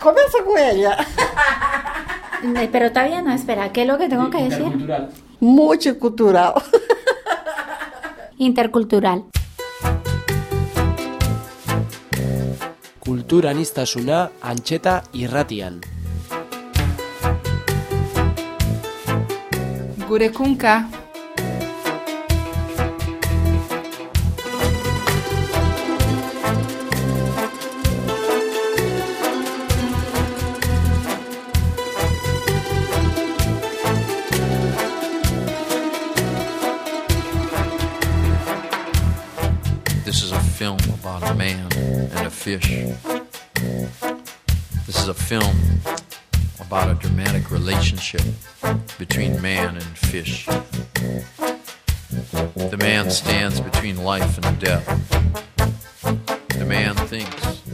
Comienza con ella. Pero todavía no, espera, ¿qué es lo que tengo que decir? Intercultural. Mucho cultural. Intercultural. Kulturaniztasuna antxeta irratian. Gure kunka. Fish. This is a film about a dramatic relationship between man and fish. The man stands between life and death. The man thinks.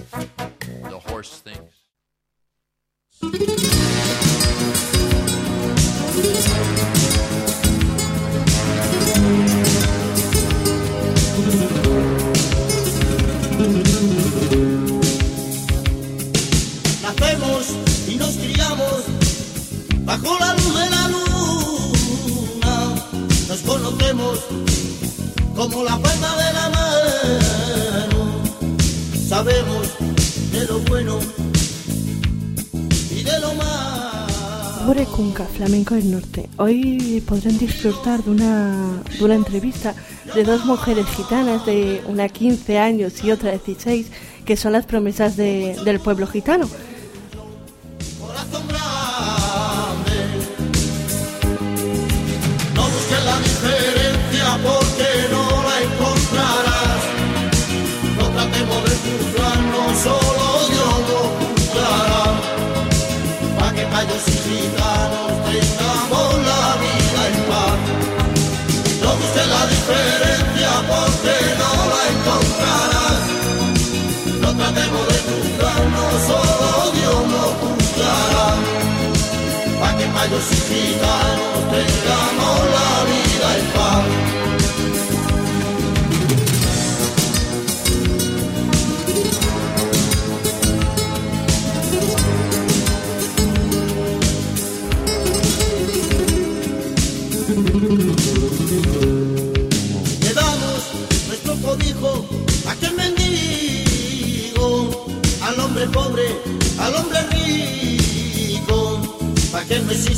Hoy podrán disfrutar de una, de una entrevista de dos mujeres gitanas, de una 15 años y otra 16, que son las promesas de- del pueblo gitano. Y gitanos tengamos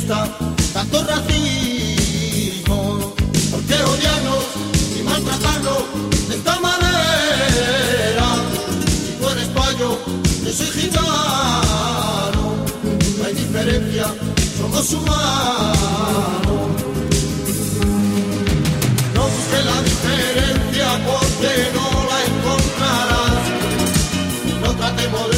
tanto racismo. ¿Por qué odiarnos y maltratarnos de esta manera? Si tú eres payo, yo soy gitano, no hay diferencia, somos humanos. No busques la diferencia porque no la encontrarás. No tratemos de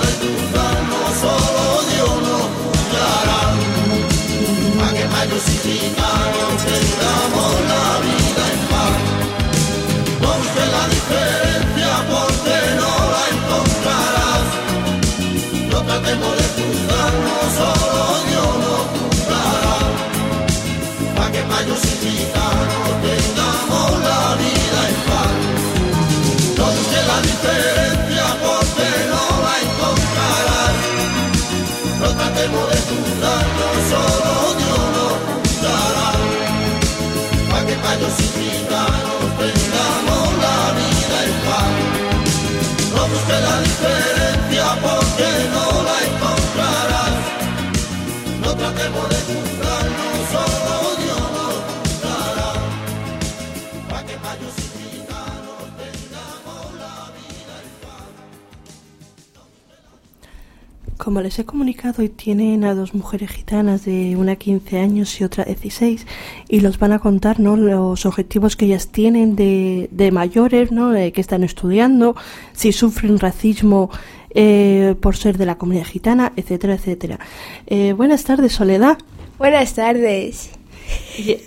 Tratemos de juzgarnos, solo Dios nos juzgará. Pa' que payos y gitanos tengamos la vida en paz. No busques la diferencia porque no la encontrarás. No tratemos de Como les he comunicado, hoy tienen a dos mujeres gitanas de una 15 años y otra 16 y los van a contar ¿no? los objetivos que ellas tienen de, de mayores, ¿no? Eh, que están estudiando, si sufren racismo eh, por ser de la comunidad gitana, etcétera, etcétera. Eh, buenas tardes, Soledad. Buenas tardes. Y,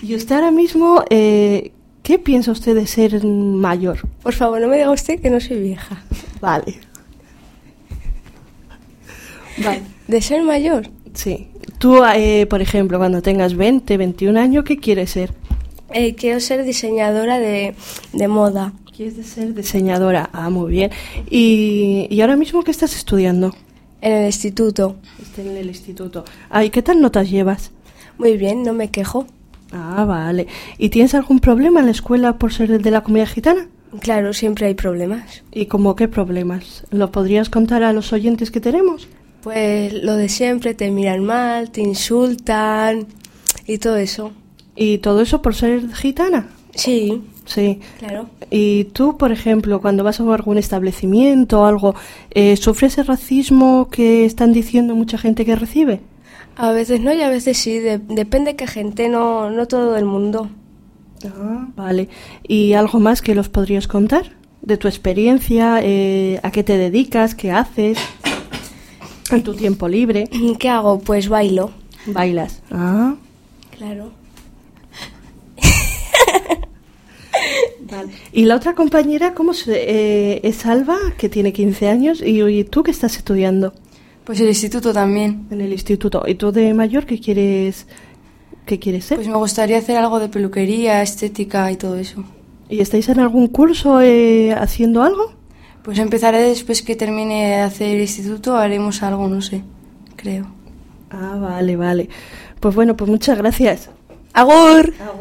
y usted ahora mismo, eh, ¿Qué piensa usted de ser mayor? Por favor, no me diga usted que no soy vieja. Vale. Vale. ¿De ser mayor? Sí. Tú, eh, por ejemplo, cuando tengas 20, 21 años, ¿qué quieres ser? Eh, quiero ser diseñadora de, de moda. Quieres ser diseñadora. Ah, muy bien. ¿Y, y ahora mismo qué estás estudiando? En el instituto. Estoy en el instituto. Ay, ¿qué tal notas llevas? Muy bien, no me quejo. Ah, vale. ¿Y tienes algún problema en la escuela por ser de la comunidad gitana? Claro, siempre hay problemas. ¿Y cómo qué problemas? ¿Lo podrías contar a los oyentes que tenemos? Pues lo de siempre, te miran mal, te insultan y todo eso. ¿Y todo eso por ser gitana? Sí, Sí. claro. ¿Y tú, por ejemplo, cuando vas a algún establecimiento o algo, eh, sufres el racismo que están diciendo mucha gente que recibe? A veces no y a veces sí, de- depende qué gente, no, no todo el mundo. Ah, vale. ¿Y algo más que los podrías contar? De tu experiencia, eh, a qué te dedicas, qué haces, en tu tiempo libre. ¿Qué hago? Pues bailo. Bailas. Ah, Claro. vale. ¿Y la otra compañera, cómo se, eh, es Alba, que tiene 15 años, y, y tú qué estás estudiando Pues el instituto también. en el instituto? ¿Y tú de mayor qué quieres, qué quieres ser? Pues me gustaría hacer algo de peluquería, estética y todo eso. ¿Y estáis en algún curso eh, haciendo algo? Pues empezaré después que termine de hacer el instituto, haremos algo, no sé, creo. Ah, vale, vale. Pues bueno, pues muchas gracias. ¡Agur! La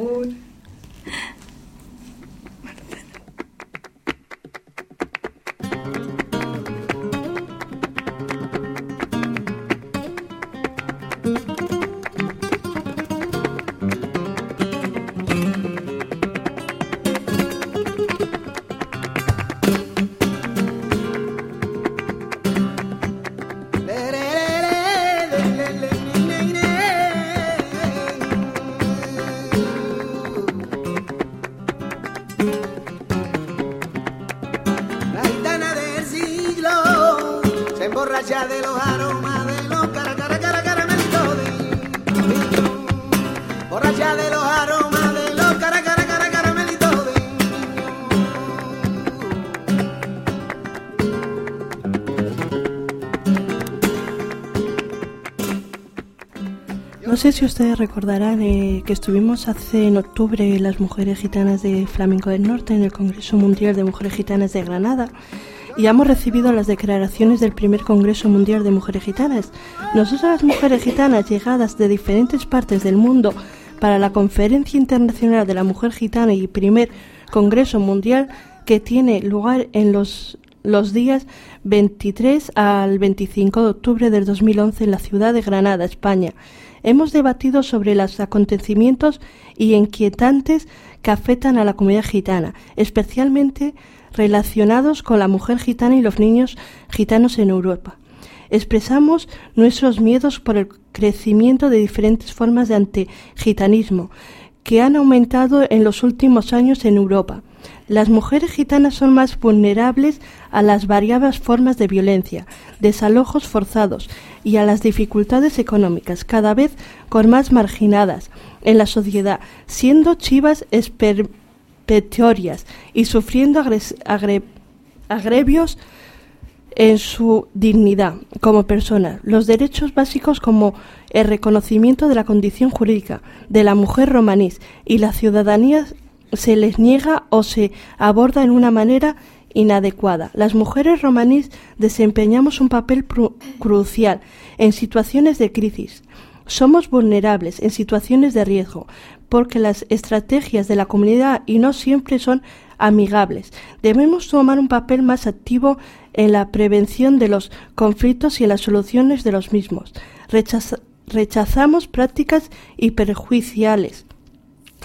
sé si ustedes recordarán eh, que estuvimos hace en octubre las mujeres gitanas de Flamenco del Norte en el Congreso Mundial de Mujeres Gitanas de Granada y hemos recibido las declaraciones del primer Congreso Mundial de Mujeres Gitanas. Nosotras las mujeres gitanas llegadas de diferentes partes del mundo para la Conferencia Internacional de la Mujer Gitana y primer Congreso Mundial que tiene lugar en los, los días 23 al 25 de octubre del 2011 en la ciudad de Granada, España. Hemos debatido sobre los acontecimientos y inquietantes que afectan a la comunidad gitana, especialmente relacionados con la mujer gitana y los niños gitanos en Europa. Expresamos nuestros miedos por el crecimiento de diferentes formas de antigitanismo que han aumentado en los últimos años en Europa. Las mujeres gitanas son más vulnerables a las variadas formas de violencia, desalojos forzados y a las dificultades económicas, cada vez con más marginadas en la sociedad, siendo chivas expiatorias y sufriendo agrevios en su dignidad como persona, los derechos básicos como el reconocimiento de la condición jurídica de la mujer romanís y la ciudadanía se les niega o se aborda en una manera inadecuada. Las mujeres romanís desempeñamos un papel crucial en situaciones de crisis. Somos vulnerables en situaciones de riesgo porque las estrategias de la comunidad y no siempre son amigables. Debemos tomar un papel más activo en la prevención de los conflictos y en las soluciones de los mismos. Rechaza- rechazamos prácticas hiperjuiciales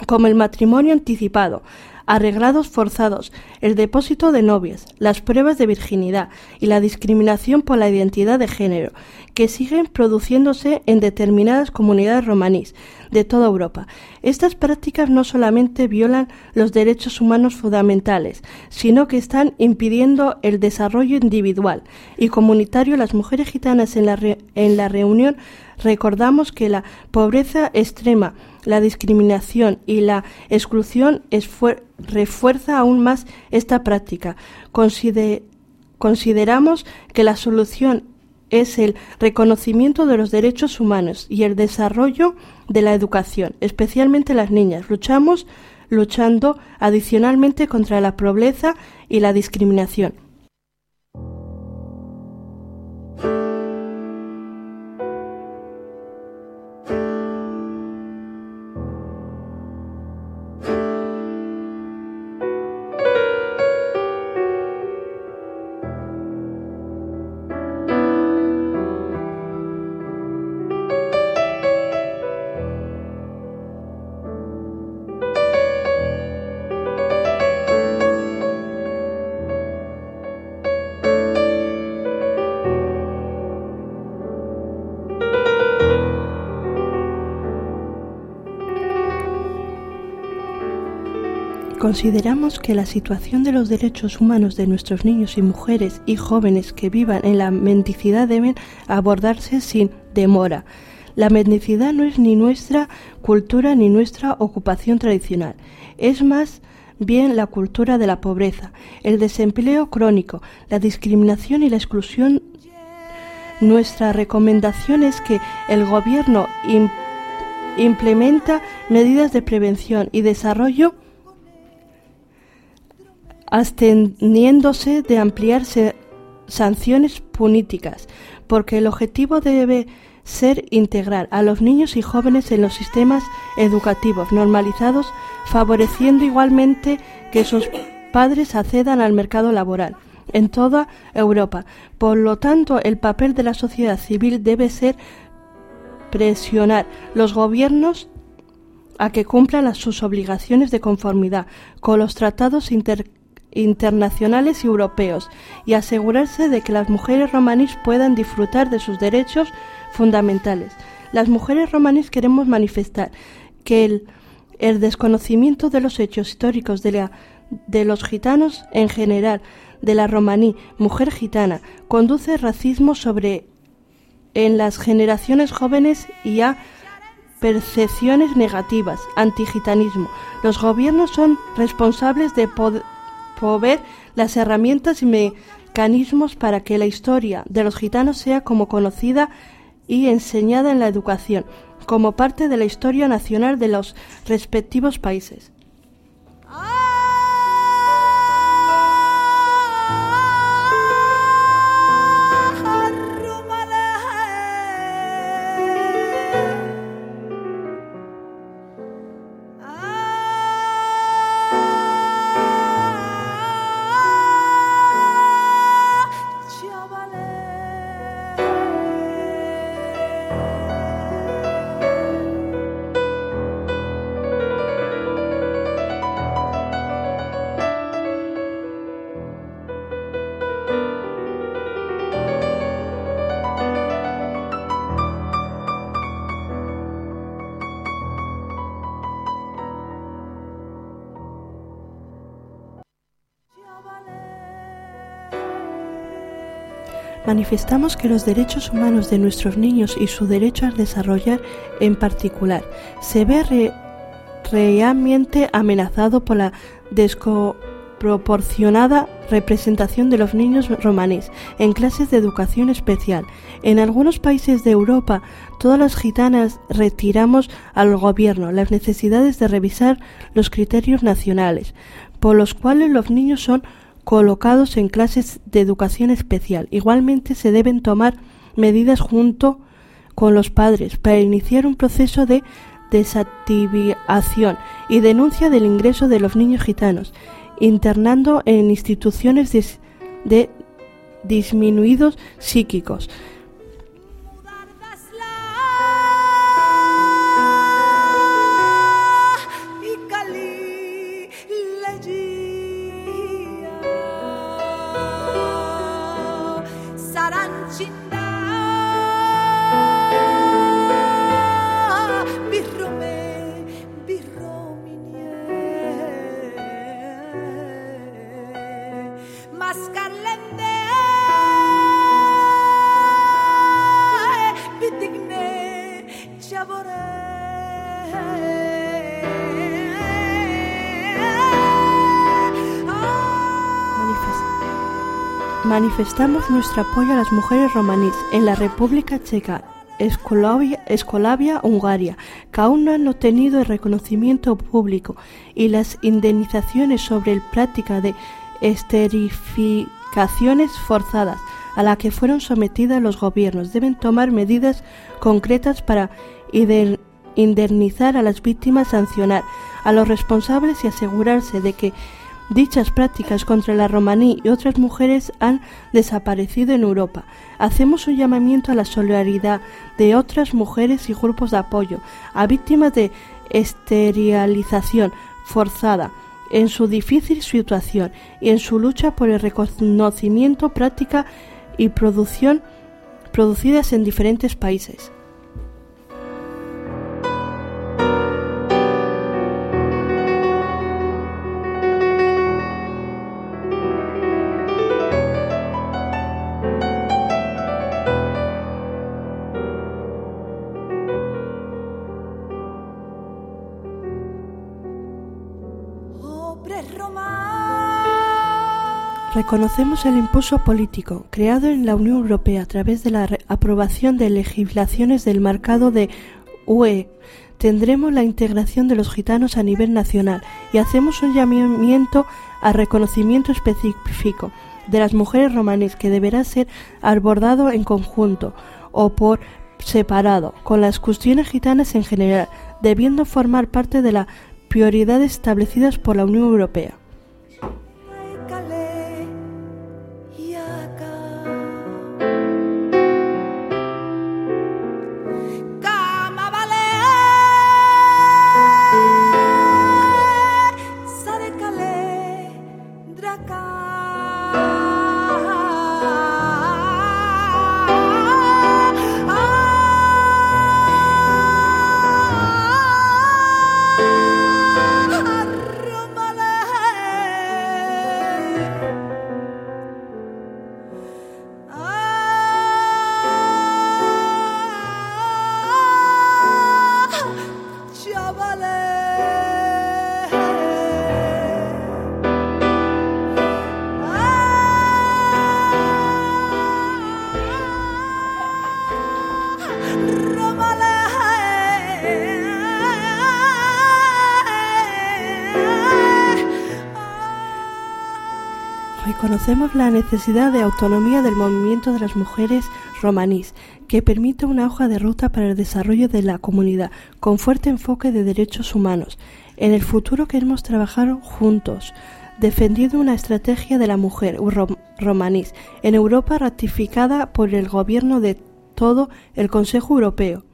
como el matrimonio anticipado, arreglados forzados, el depósito de novias, las pruebas de virginidad y la discriminación por la identidad de género, que siguen produciéndose en determinadas comunidades romanís. de toda Europa. Estas prácticas no solamente violan los derechos humanos fundamentales, sino que están impidiendo el desarrollo individual y comunitario. Las mujeres gitanas en la, re- en la reunión recordamos que la pobreza extrema, la discriminación y la exclusión refuerza aún más esta práctica. Conside- consideramos que la solución es el reconocimiento de los derechos humanos y el desarrollo de la educación, especialmente las niñas. Luchamos luchando adicionalmente contra la pobreza y la discriminación. Consideramos que la situación de los derechos humanos de nuestros niños y mujeres y jóvenes que vivan en la mendicidad deben abordarse sin demora. La mendicidad no es ni nuestra cultura ni nuestra ocupación tradicional. Es más bien la cultura de la pobreza, el desempleo crónico, la discriminación y la exclusión. Nuestra recomendación es que el gobierno im- implementa medidas de prevención y desarrollo absteniéndose de ampliarse sanciones puníticas, porque el objetivo debe ser integrar a los niños y jóvenes en los sistemas educativos normalizados, favoreciendo igualmente que sus padres accedan al mercado laboral en toda Europa. Por lo tanto, el papel de la sociedad civil debe ser presionar los gobiernos a que cumplan sus obligaciones de conformidad con los tratados inter- internacionales y europeos y asegurarse de que las mujeres romaníes puedan disfrutar de sus derechos fundamentales. Las mujeres romaníes queremos manifestar que el, el desconocimiento de los hechos históricos de, la- de los gitanos en general, de la romaní, mujer gitana, conduce racismo sobre en las generaciones jóvenes y a percepciones negativas, antigitanismo. Los gobiernos son responsables de proveer las herramientas y mecanismos para que la historia de los gitanos sea como conocida y enseñada en la educación, como parte de la historia nacional de los respectivos países. Manifestamos que los derechos humanos de nuestros niños y su derecho a desarrollar en particular se ve re- realmente amenazado por la desproporcionada representación de los niños romaníes en clases de educación especial. En algunos países de Europa, todas las gitanas retiramos al gobierno las necesidades de revisar los criterios nacionales, por los cuales los niños son colocados en clases de educación especial. Igualmente se deben tomar medidas junto con los padres para iniciar un proceso de desactivación y denuncia del ingreso de los niños gitanos, internando en instituciones dis- de disminuidos psíquicos. Manifestamos nuestro apoyo a las mujeres romaníes en la República Checa, Escolavia, Hungaria, que aún no han obtenido el reconocimiento público y las indemnizaciones sobre el práctica de esterificaciones forzadas a la que fueron sometidas los gobiernos. Deben tomar medidas concretas para indemnizar a las víctimas, sancionar a los responsables y asegurarse de que Dichas prácticas contra la romaní y otras mujeres han desaparecido en Europa. Hacemos un llamamiento a la solidaridad de otras mujeres y grupos de apoyo a víctimas de esterilización forzada en su difícil situación y en su lucha por el reconocimiento, práctica y producción producidas en diferentes países. Reconocemos el impulso político creado en la Unión Europea a través de la aprobación de legislaciones del mercado de UE. Tendremos la integración de los gitanos a nivel nacional y hacemos un llamamiento a reconocimiento específico de las mujeres romaníes que deberá ser abordado en conjunto o por separado con las cuestiones gitanas en general, debiendo formar parte de las prioridades establecidas por la Unión Europea. Reconocemos la necesidad de autonomía del movimiento de las mujeres romanís, que permita una hoja de ruta para el desarrollo de la comunidad, con fuerte enfoque de derechos humanos. En el futuro queremos trabajar juntos, defendiendo una estrategia de la mujer rom- romanís en Europa ratificada por el gobierno de todo el Consejo Europeo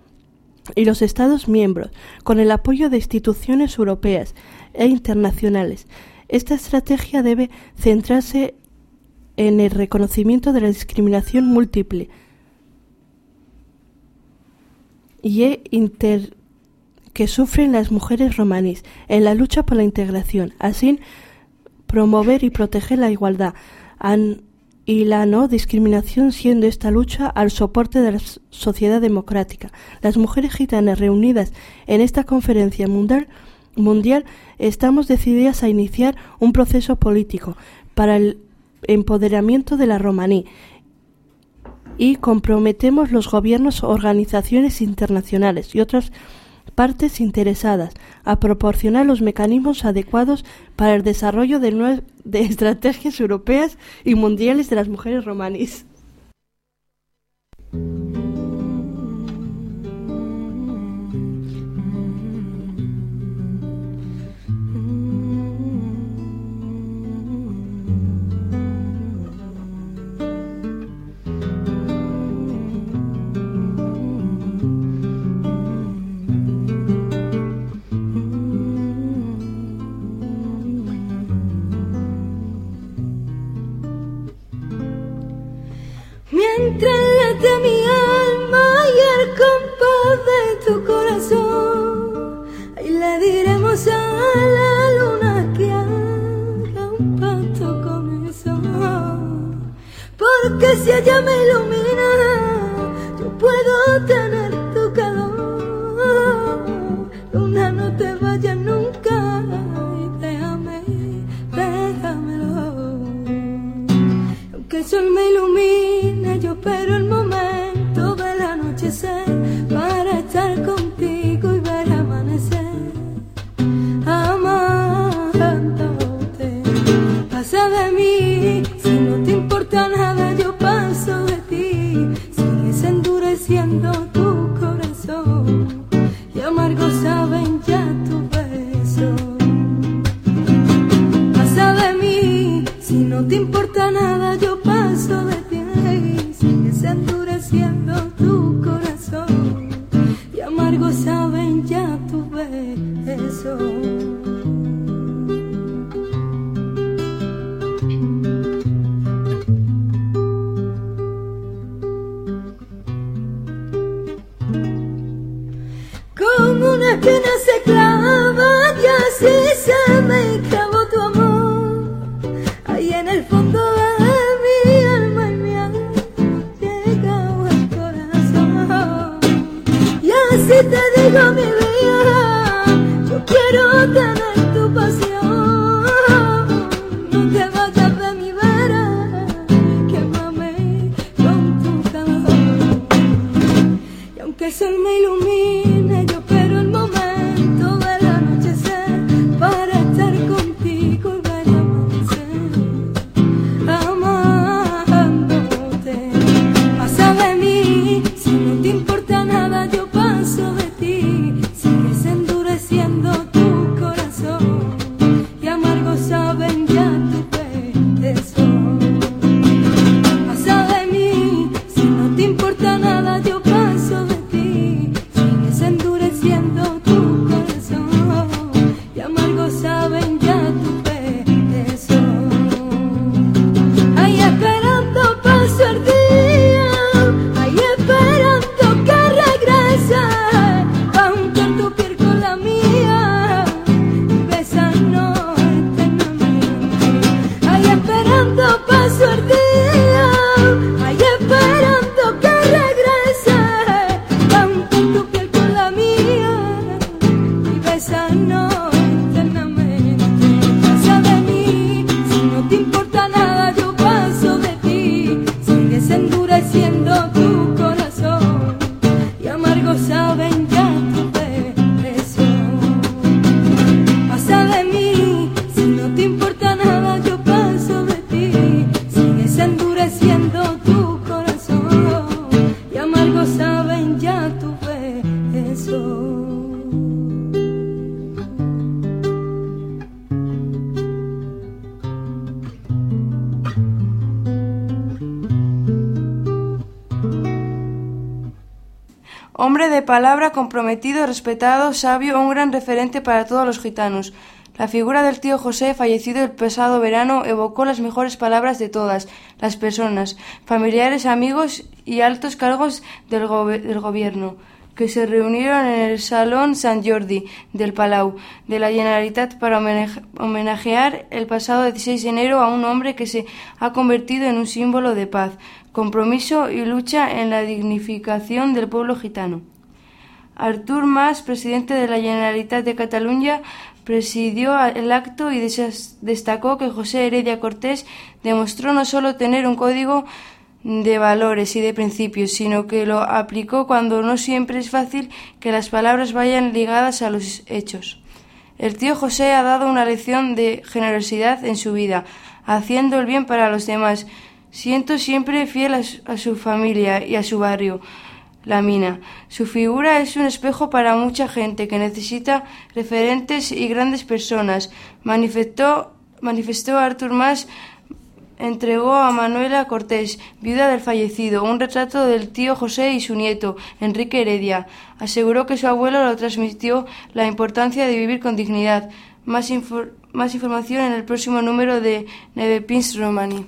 y los Estados miembros, con el apoyo de instituciones europeas e internacionales. Esta estrategia debe centrarse en el reconocimiento de la discriminación múltiple y que sufren las mujeres romaníes en la lucha por la integración, así promover y proteger la igualdad y la no discriminación siendo esta lucha al soporte de la sociedad democrática. Las mujeres gitanas reunidas en esta conferencia mundial, mundial estamos decididas a iniciar un proceso político para el empoderamiento de la romaní y comprometemos los gobiernos, organizaciones internacionales y otras partes interesadas a proporcionar los mecanismos adecuados para el desarrollo de, de estrategias europeas y mundiales de las mujeres romaníes. Late mi alma y el compás de tu corazón, y le diremos a la luna que haga un pacto con el sol. Aunque si ella me ilumina, yo puedo tener importa nada, yo paso de ti. Sigues endureciendo comprometido, respetado, sabio, un gran referente para todos los gitanos. La figura del tío José, fallecido el pasado verano, evocó las mejores palabras de todas las personas, familiares, amigos y altos cargos del, del gobierno, que se reunieron en el Salón Sant Jordi del Palau de la Generalitat para homenaje- homenajear el pasado 16 de enero a un hombre que se ha convertido en un símbolo de paz, compromiso y lucha en la dignificación del pueblo gitano. Artur Mas, presidente de la Generalitat de Cataluña, presidió el acto y destacó que José Heredia Cortés demostró no solo tener un código de valores y de principios, sino que lo aplicó cuando no siempre es fácil que las palabras vayan ligadas a los hechos. El tío José ha dado una lección de generosidad en su vida, haciendo el bien para los demás, siendo siempre fiel a su familia y a su barrio, la mina. Su figura es un espejo para mucha gente que necesita referentes y grandes personas. Manifestó, manifestó Artur Mas entregó a Manuela Cortés, viuda del fallecido, un retrato del tío José y su nieto, Enrique Heredia. Aseguró que su abuelo lo transmitió la importancia de vivir con dignidad. Más, infor- más información en el próximo número de Nevepins Romani.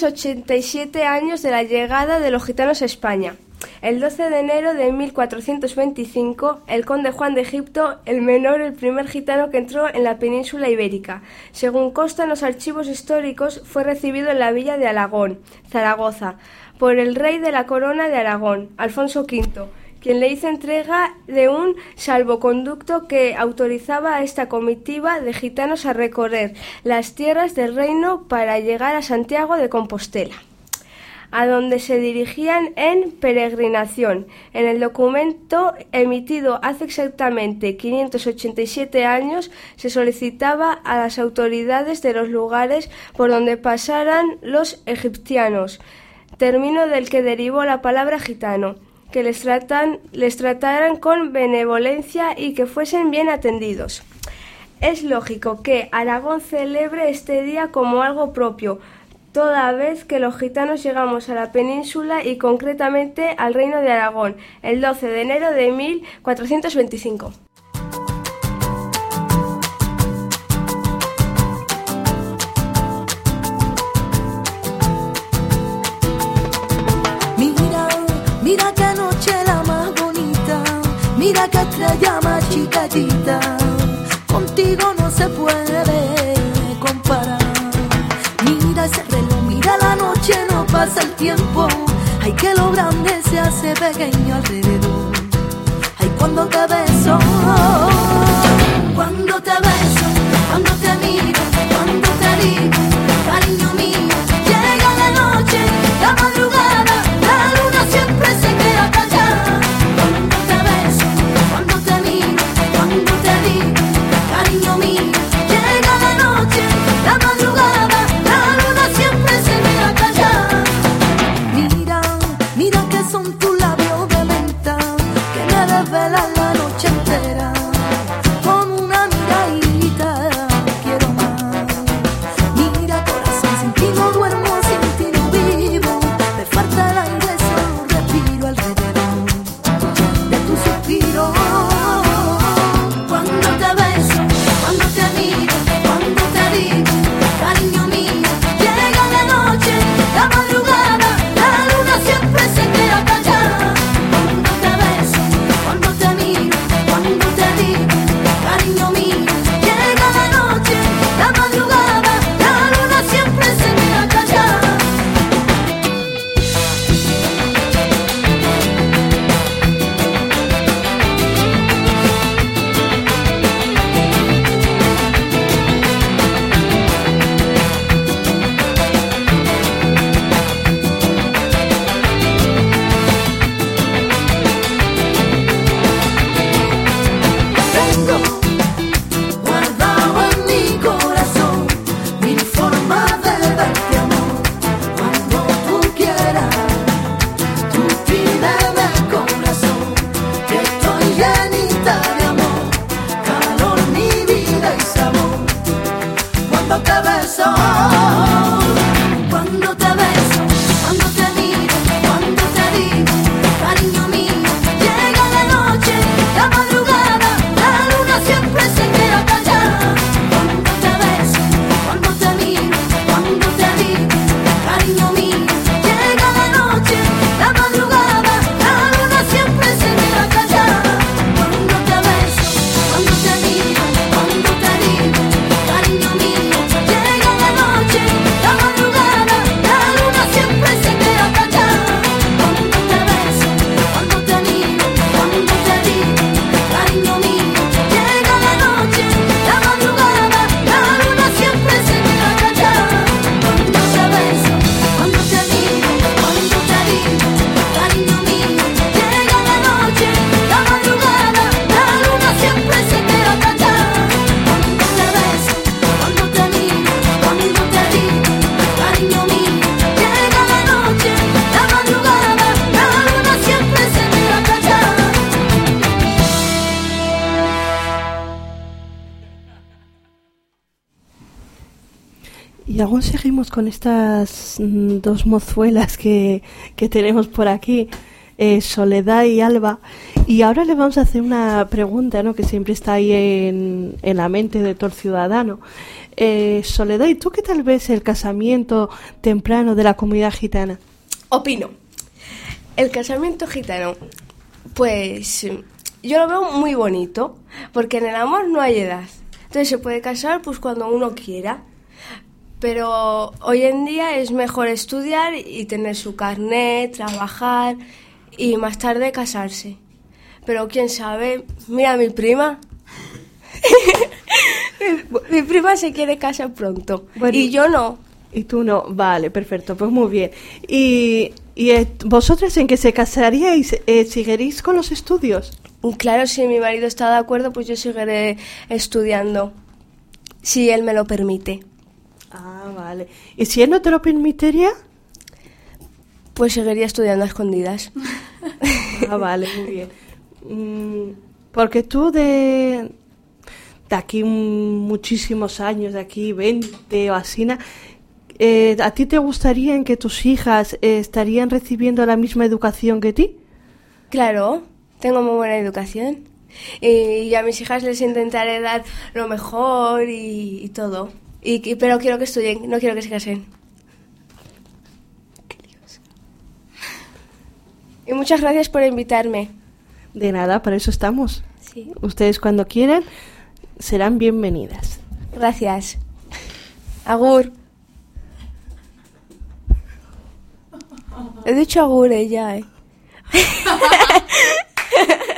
587 años de la llegada de los gitanos a España. El 12 de enero de 1425, el conde Juan de Egipto, el menor, el primer gitano que entró en la península ibérica. Según consta en los archivos históricos, fue recibido en la villa de Alagón, Zaragoza, por el rey de la corona de Aragón, Alfonso V, quien le hizo entrega de un salvoconducto que autorizaba a esta comitiva de gitanos a recorrer las tierras del reino para llegar a Santiago de Compostela a donde se dirigían en peregrinación. En el documento emitido hace exactamente 587 años se solicitaba a las autoridades de los lugares por donde pasaran los egipcianos, término del que derivó la palabra gitano, que les, tratan, les trataran con benevolencia y que fuesen bien atendidos. Es lógico que Aragón celebre este día como algo propio, toda vez que los gitanos llegamos a la península y concretamente al reino de Aragón el 12 de enero de 1425. Más chiquitita, contigo no se puede comparar. Mira ese reloj, mira la noche, no pasa el tiempo, ay que lo grande se hace pequeño alrededor. Ay cuando te beso, cuando te beso, cuando te miro, con estas mm, dos mozuelas que, que tenemos por aquí. eh, Soledad y Alba. Y ahora le vamos a hacer una pregunta, ¿no? Que siempre está ahí en, en la mente de todo el ciudadano. Eh, Soledad, ¿y tú qué tal ves el casamiento temprano de la comunidad gitana? Opino. El casamiento gitano, pues yo lo veo muy bonito, porque en el amor no hay edad. Entonces se puede casar pues cuando uno quiera. Pero hoy en día es mejor estudiar y tener su carnet, trabajar y más tarde casarse. Pero quién sabe, mira mi prima. mi, mi prima se quiere casar pronto Bueno, y yo no. Y tú no, vale, perfecto, pues muy bien. ¿Y, y eh, vosotras en que se casaríais, eh, seguiréis con los estudios? Claro, si mi marido está de acuerdo, pues yo seguiré estudiando, si él me lo permite. Ah, vale. ¿Y si él no te lo permitiría? Pues seguiría estudiando a escondidas. Ah, vale, muy bien. Mm, porque tú de, de aquí muchísimos años, de aquí 20 o así, eh, ¿a ti te gustaría que tus hijas eh, estarían recibiendo la misma educación que ti? Claro, tengo muy buena educación. Y a mis hijas les intentaré dar lo mejor y, y todo. Y, y- pero quiero que estudien, no quiero que se casen. Y muchas gracias por invitarme. De nada, para eso estamos. Sí. Ustedes cuando quieran serán bienvenidas. Gracias. Agur. He dicho agur ella, eh.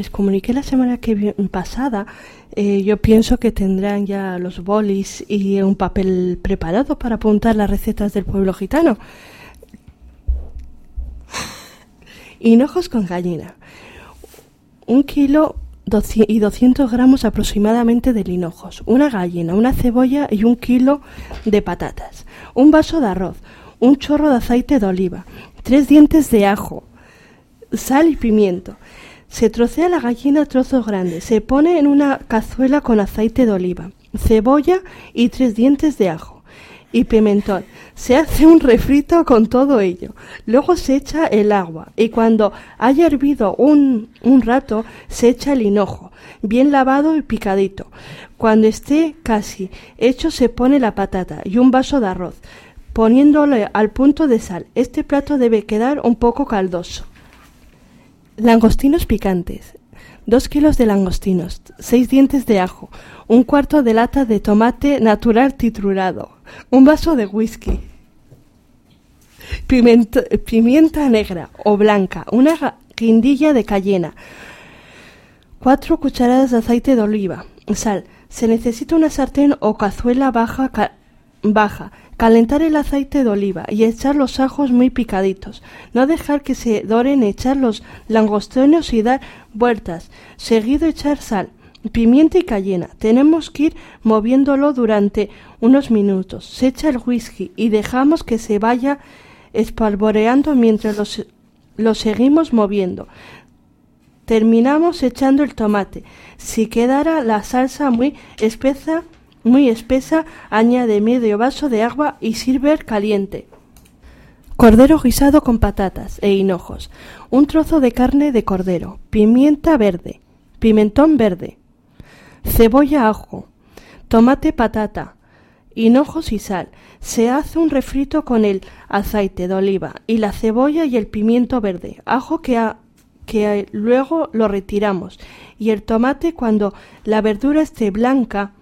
les comuniqué la semana que pasada, eh, yo pienso que tendrán ya los bolis y un papel preparado para apuntar las recetas del pueblo gitano. Hinojos con gallina. Un kilo y 200 gramos aproximadamente de hinojos, una gallina, una cebolla y un kilo de patatas, un vaso de arroz, un chorro de aceite de oliva, tres dientes de ajo, sal y pimiento. Se trocea la gallina a trozos grandes, se pone en una cazuela con aceite de oliva, cebolla y tres dientes de ajo y pimentón. Se hace un refrito con todo ello. Luego se echa el agua y cuando haya hervido un, un rato se echa el hinojo, bien lavado y picadito. Cuando esté casi hecho se pone la patata y un vaso de arroz, poniéndole al punto de sal. Este plato debe quedar un poco caldoso. Langostinos picantes. Dos kilos de langostinos, seis dientes de ajo, un cuarto de lata de tomate natural triturado, un vaso de whisky, pimienta negra o blanca, una guindilla de cayena, cuatro cucharadas de aceite de oliva, sal. Se necesita una sartén o cazuela baja, baja. Calentar el aceite de oliva y echar los ajos muy picaditos. No dejar que se doren, echar los langostinos y dar vueltas. Seguido echar sal, pimienta y cayena. Tenemos que ir moviéndolo durante unos minutos. Se echa el whisky y dejamos que se vaya espalvoreando mientras los- lo seguimos moviendo. Terminamos echando el tomate. Si quedara la salsa muy espesa, muy espesa, añade medio vaso de agua y sirve caliente. Cordero guisado con patatas e hinojos. Un trozo de carne de cordero, pimienta verde, pimentón verde, cebolla ajo, tomate patata, hinojos y sal. Se hace un refrito con el aceite de oliva y la cebolla y el pimiento verde, ajo que, ha- que luego lo retiramos. Y el tomate cuando la verdura esté blanca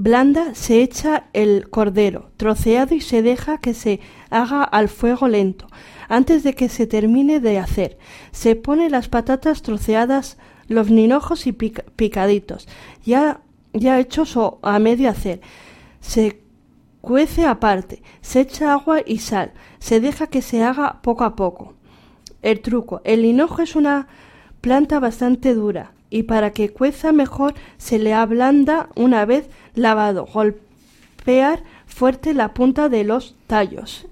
blanda se echa el cordero troceado y se deja que se haga al fuego lento antes de que se termine de hacer. Se pone las patatas troceadas, los ninojos y pic- picaditos, ya, ya hechos o a medio hacer. Se cuece aparte, se echa agua y sal, se deja que se haga poco a poco. El truco, el hinojo es una planta bastante dura y para que cueza mejor se le ablanda una vez lavado, golpear fuerte la punta de los tallos.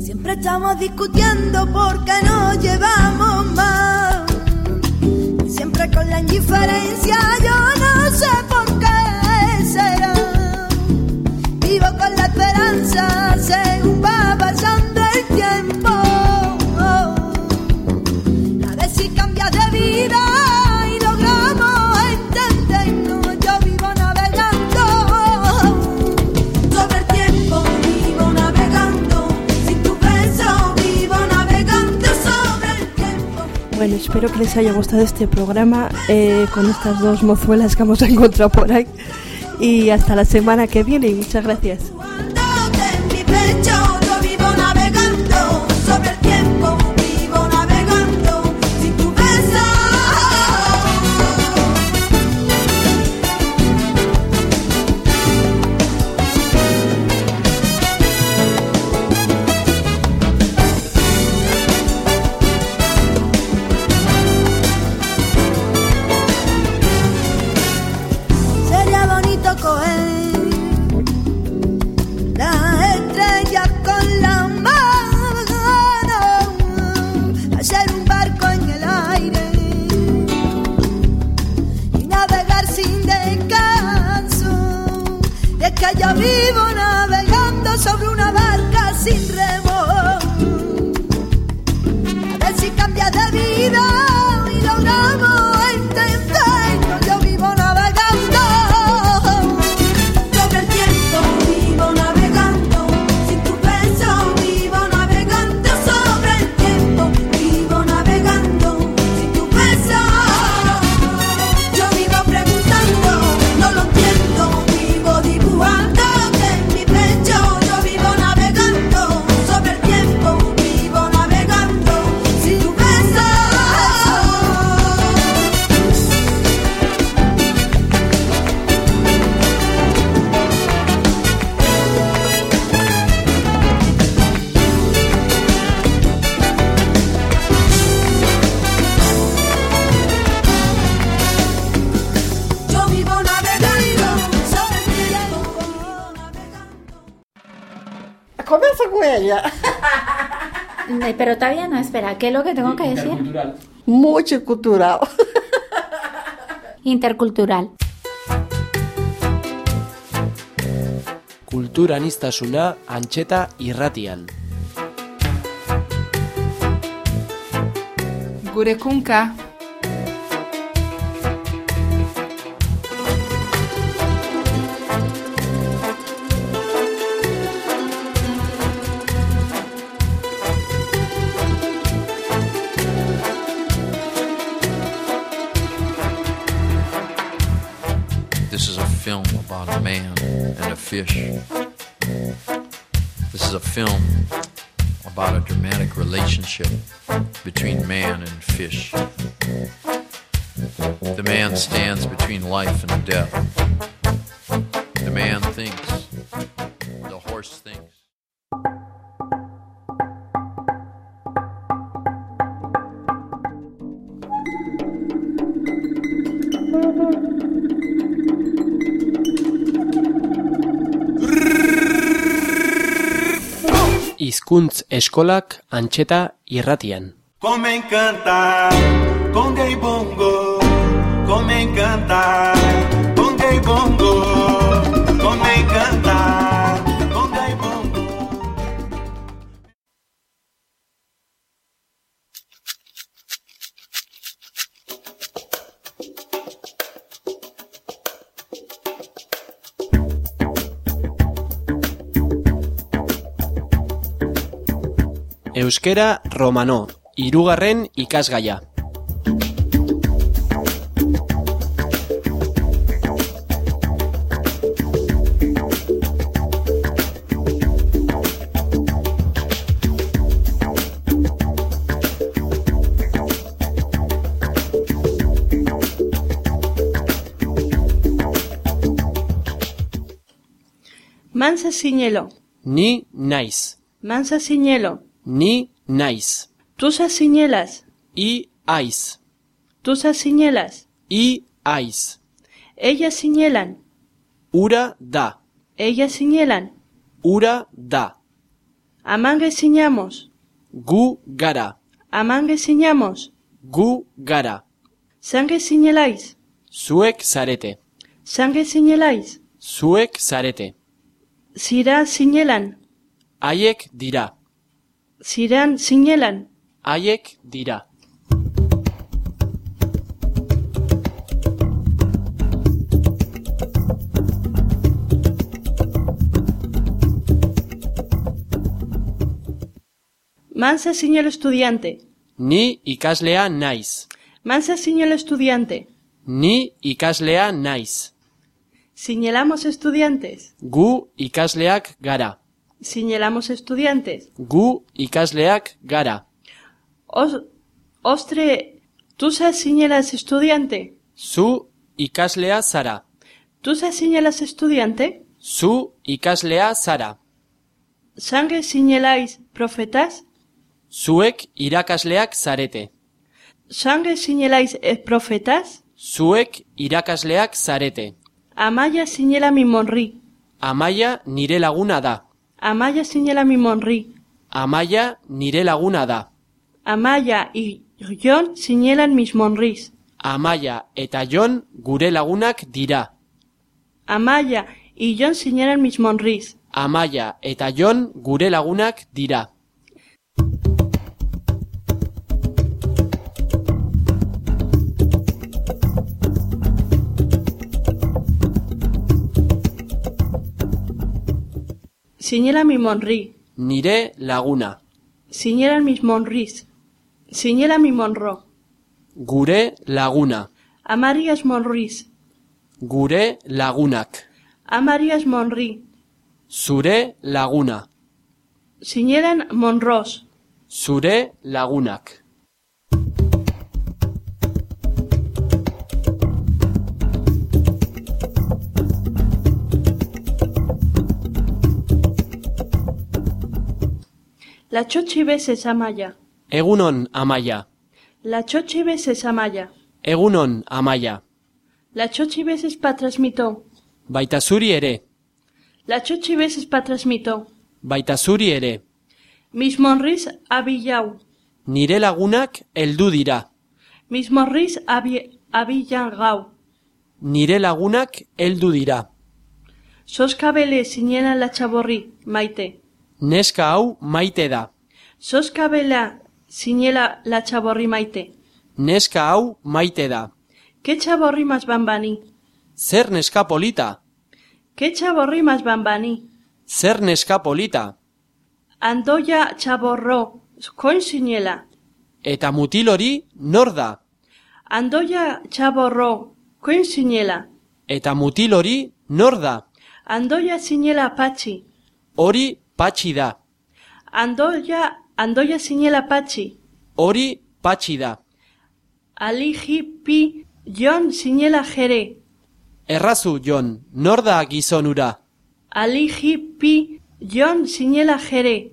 Siempre estamos discutiendo porque no llevamos más. Siempre con la indiferencia, yo no sé por qué será. Vivo con la esperanza, según va Bueno, espero que les haya gustado este programa eh, con estas dos mozuelas que hemos encontrado por ahí. Y hasta la semana que viene muchas gracias. Pero todavía no, espera, ¿qué es lo que tengo que decir? Mucho cultural. Intercultural. Kulturaniztasuna antxeta irratian. Gure kunka. About a man and a fish. This is a film about a dramatic relationship between man and fish. The man stands between life and death. The man thinks. Hizkuntz eskolak antxeta irratian. Come encanta con gay bongo, come encanta con gay bongo, Euskera romano, hirugarren ikasgaia. Mansa Siñelo, Ni naiz, Mansa Siñelo, ni naiz. Tusa Siñelas, I aiz, Tusa Siñelas, i aiz. Ellas señalan, Ura da, ellas señalan, ura da. Amangue señamos, Gu gara, Amangue señamos, gu gara. Sangue señaláis, Zuek zarete, Sangue señaláis, zuek zarete. Sirá señalan, Haiek dira, Sirán señalan, haiek dira. Mansa señalo estudiante, Ni ikaslea naiz. Mansa señor estudiante. Ni ikaslea naiz. Señalamos estudiantes. Gu ikasleak gara. Señalamos estudiantes. Gu ikasleak gara. Os, ostre, ¿tú señalas estudiante? Zu ikaslea zara. ¿Tú señalas estudiante? Zu ikaslea zara. ¿Sangre señaláis profetas? Zuek irakasleak zarete. ¿Sangre señaláis eh, profetas? Zuek irakasleak zarete. Amaya señala mi monri. Amaia nire laguna da. Amaia zinela mimonri. Amaia nire laguna da. Amaia i Jon zinelan mismonriz. Amaia eta Jon gure lagunak dira. Amaia i Jon zinelan mismonriz. Amaia eta Jon gure lagunak dira. Señala mi monri. Nire laguna. Señalan mis monris. Señala mi monro. Gure laguna. Amarias monris. Gure lagunak. Amarias monri. Zure laguna. Señalan monros. Zure lagunak. La txotxi bezez amaia. Egunon, amaia. La txotxi bezez amaia. Egunon, amaia. La txotxi bezez patrasmito. Baita zuri ere. La txotxi bezez patrasmito. Baita zuri ere. Miss Monriz abillau. Nire lagunak heldu dira. Miss Monriz abi, abillan gau. Nire lagunak heldu dira. Soskabele zinela latxaborri, maite. Neska hau maite da. Soska bela zinela la txaborri maite. Neska hau maite da. Ke txaborri maz banbani. Zer neska polita. Ke txaborri maz banbani. Zer neska polita. Andoia txaborro, koin zinela. Eta mutil hori nor da. Andoia txaborro, koin zinela. Eta mutil hori nor da. Andoia zinela patxi. Hori patxi da. Andoya, andoya señala pachi. Hori patxi da. Aliji pi, John señala jere. Errazu, Jon, nor da gizon ura? Aliji pi, John señala jere.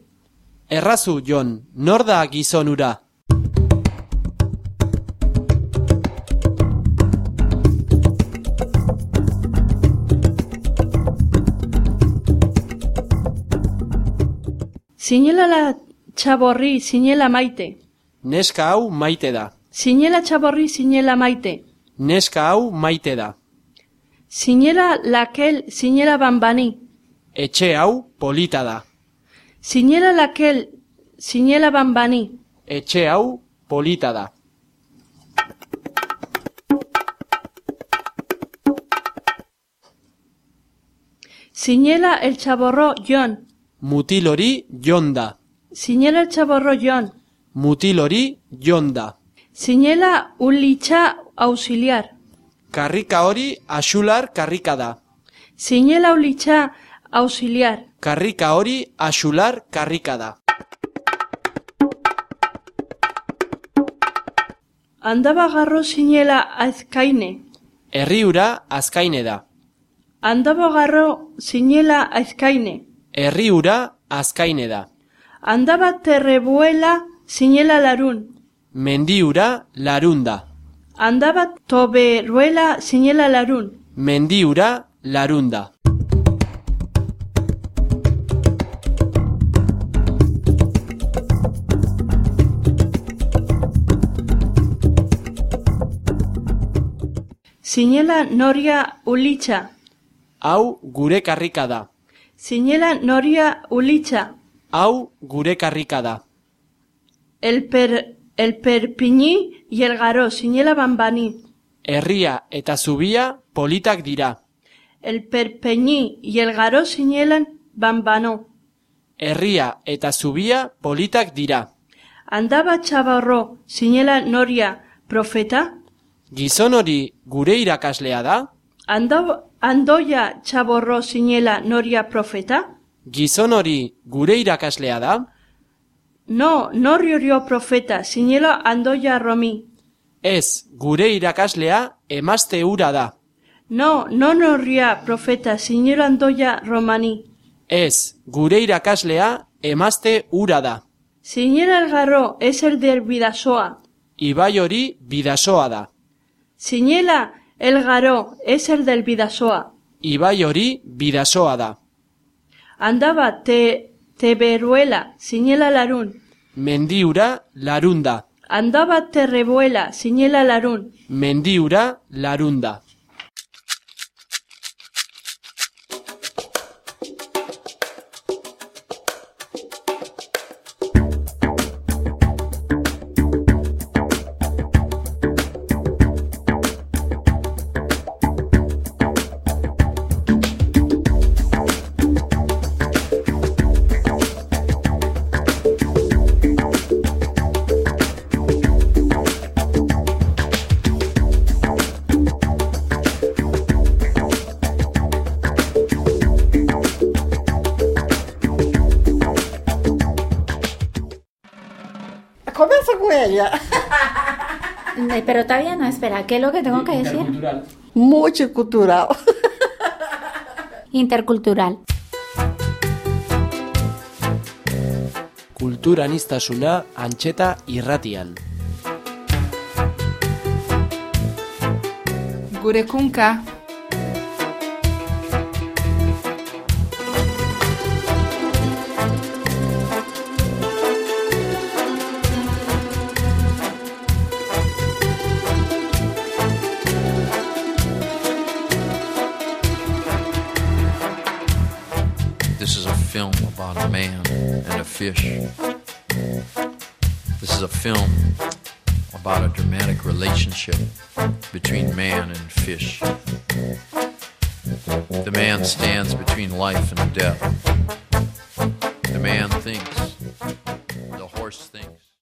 Errazu, Jon, nor da gizon Zinela la txaborri, zinela maite. Neska hau maite da. Zinela txaborri, zinela maite. Neska hau maite da. Zinela lakel, zinela banbani. Etxe hau polita da. Zinela lakel, zinela banbani. Etxe hau polita da. Zinela el txaborro, Jon. Mutil hori jonda. Zinela txaborro joan. Mutil hori jonda. Zinela ulitza auxiliar. Karrika hori axular karrika da. Zinela ulitza auxiliar. Karrika hori axular karrika da. Andabagarro zinela azkaine. Herriura azkaine da. Andabagarro zinela azkaine. Herri ura azkaine da. Andaba terrebuela señala larun. Mendi ura larun da. Andaba toberuela señala larun. Mendi ura larun da. Señala noria ulicha. Hau gure karrika da. Señala noria ulicha. Hau gure karrika da. El per, el perpiñí y el garo señala bambani. Herria eta zubia politak dira. El perpeñí y el garo señalan bambano. Herria eta zubia politak dira. Andaba chavarro, sinela noria, profeta? Gizon hori gure irakaslea da? Ando, andoia chaborro, sinela noria, profeta? Gizon hori gure irakaslea da? No, norriorio profeta, sinela andoia romi. Ez, gure irakaslea emazte hura da. No, no norria profeta, sinela andoia romani. Ez, gure irakaslea emazte hura da. Sinela el garro es el del Bidasoa. Ibai hori bidasoa da. Sinela el garro es el del Bidasoa. Ibai hori bidasoa da. Andaba te, teberuela, sinela larun. Mendiura larunda. Andaba terrebuela, sinela larun. Mendiura larunda. Pero todavía no, espera, ¿qué es lo que tengo que decir? Multicultural. Intercultural. Kulturanistasuna antxeta irratian. Gure kunka. Fish. This is a film about a dramatic relationship between man and fish. The man stands between life and death.